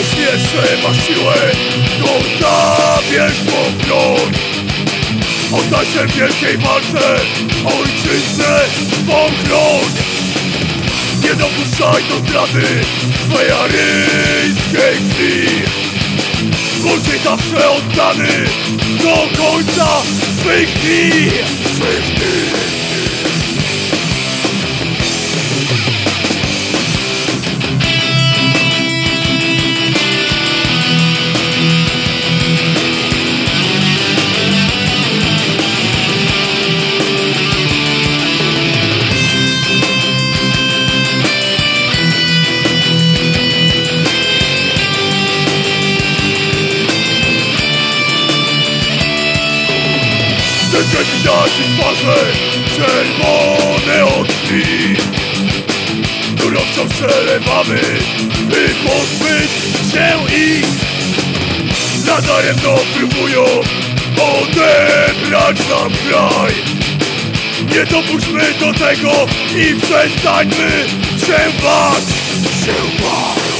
Jeśli jeszcze masz siłę, to zabierz swą broń. Oddaj się w wielkiej walce, ojczyznę swą chroń Nie dopuszczaj do zdrady swej aryjskiej krwi. Bądź zawsze oddany do końca swych dni. Swych dni Widać ich twarze czerwone od krwi wciąż przelewamy By pozbyć się ich. Nadaremno próbują odebrać nam kraj. Nie dopuśćmy do tego i przestańmy się bać. Się bać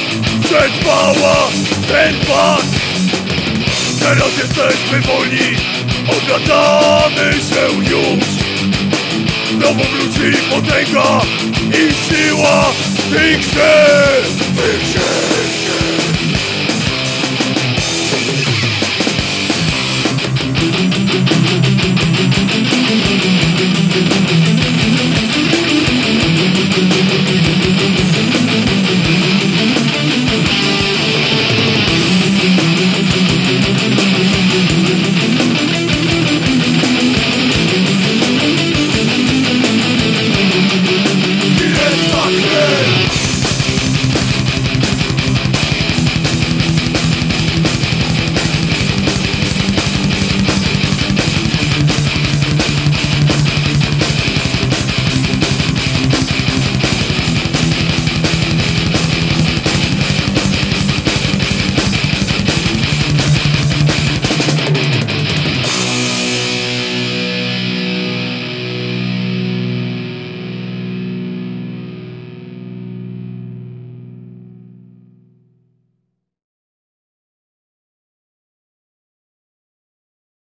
Przetrwała ten pas. Teraz jesteśmy wolni. Odradzamy się już. Znowu wróci potęga I siła tych